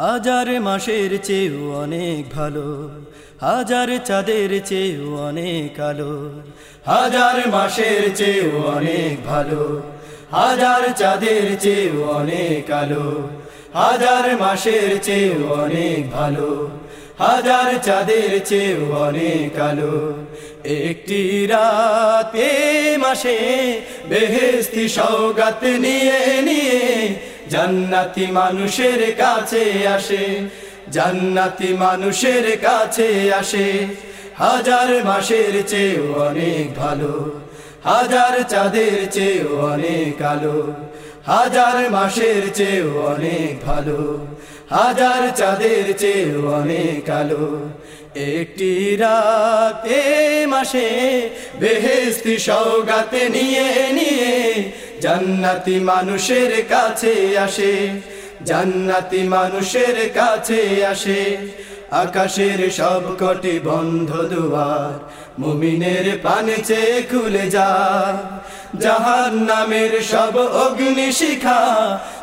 হাজার মাসের চেয়েও অনেক ভালো, হাজার চাঁদের চেয়েও অনেক আলো, হাজার মাসের চেয়েও অনেক ভালো, হাজার চাঁদের চেয়েও অনেক আলো, হাজার মাসের চেয়েও অনেক ভালো, হাজার চাঁদের চেয়েও অনেক আলো। একটি রাত মাসে বেহেস্তি সৌগাত নিয়ে নিয়ে জান্নাতি মানুষের কাছে আসে, জান্নাতি মানুষের কাছে আসে। হাজার মাসের চেয়েও অনেক ভালো, হাজার চাঁদের চেয়েও অনেক আলো। হাজার মাসের চেয়েও অনেক ভালো, হাজার চাঁদের চেয়েও অনেক আলো। একটি রাতে মাসে বেহেস্তি সৌগাতে নিয়ে নিয়ে জান্নাতি মানুষের কাছে আসে জান্নাতি মানুষের কাছে আসে। আকাশের সব কটি বন্ধ দুয়ার, মুমিনের পানে চেয়ে খুলে যা। জাহান নামের সব অগ্নি শিখা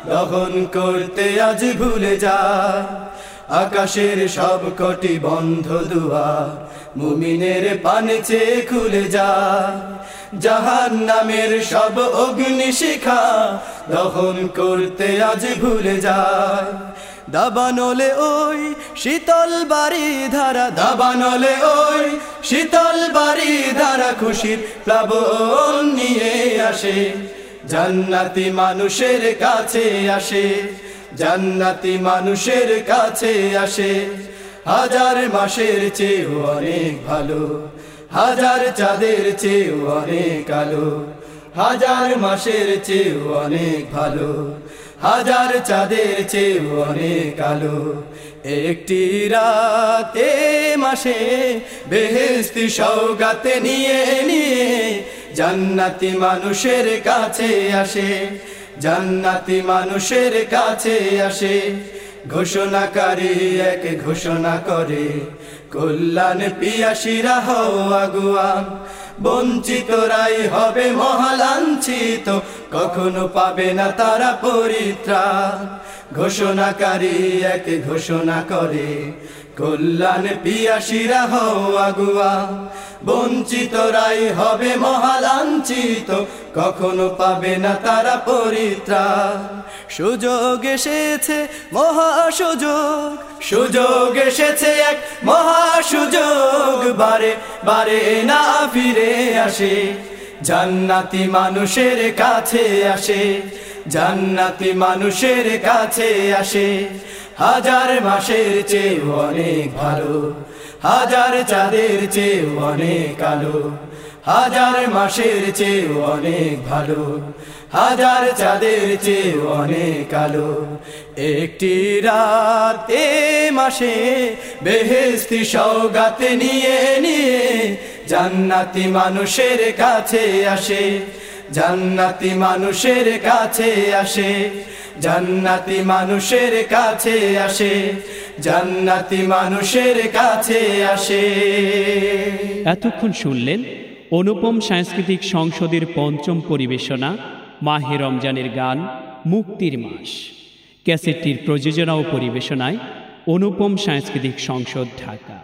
দহন করতে আজ ভুলে যা। আকাশের সব কটি বন্ধ দুয়ার, মুমিনের পানে চেয়ে খুলে যা। জাহান নামের সব অগ্নি শিখা দহন করতে আজ ভুলে যায় দাবানলে ওই শীতল বাড়ি ধারা, দাবানলে ওই শীতল বাড়ি ধারা খুশির প্লাবন নিয়ে আসে। জান্নাতি মানুষের কাছে আসে, জান্নাতি মানুষের কাছে আসে। হাজার মাসের চেয়েও অনেক ভালো, হাজার চাঁদের চেয়েও অনেক আলো হাজার মাসের চেয়েও অনেক ভালো হাজার চাঁদের চেয়ে অনেক আলো। একটি রাতে, মাসে বেহেস্তি সৌগাতে নিয়ে নিয়ে জান্নাতি মানুষের কাছে আসে, জান্নাতি মানুষের কাছে আসে। ঘোষণাকারী, এক ঘোষণা করে, কল্যাণ পিয়াসিরা হও আগুয়ান বঞ্চিতরাই হবে মহালাঞ্ছিত, কখনো পাবে না তারা পরিত্রাণ ঘোষণাকারী, এক ঘোষণা করে, কল্যাণ পিয়াসিরা হও আগুয়া। বঞ্চিতরাই হবে মহালাঞ্ছিত, কখনো পাবে না তারা পরিত্রাণ। সুযোগ এসেছে মহাসুযোগ, সুযোগ এসেছে এক মহাসুযোগ, বারে বারে না ফিরে আসে, জান্নাতি মানুষের কাছে আসে, জান্নাতি মানুষের কাছে আসে। হাজার মাসের চেয়ে অনেক ভালো, হাজার চাঁদের চেয়ে অনেক আলো হাজার মাসের চেয়ে অনেক ভালো, হাজার চাঁদের চেয়ে অনেক আলো একটি রাত এ মাসে বেহেস্তি সৌগাতে নিয়ে নিয়ে জান্নাতি মানুষের কাছে আসে, জান্নাতি মানুষের কাছে আসে। জান্নাতি মানুষের কাছে আসে, জান্নাতি মানুষের কাছে আসে। এতক্ষণ শুনলেন অনুপম সাংস্কৃতিক সংসদের পঞ্চম পরিবেশনা, মাহে রমজানের গান, মুক্তির মাস। ক্যাসেটটির প্রযোজনা ও পরিবেশনায় অনুপম সাংস্কৃতিক সংসদ ঢাকা।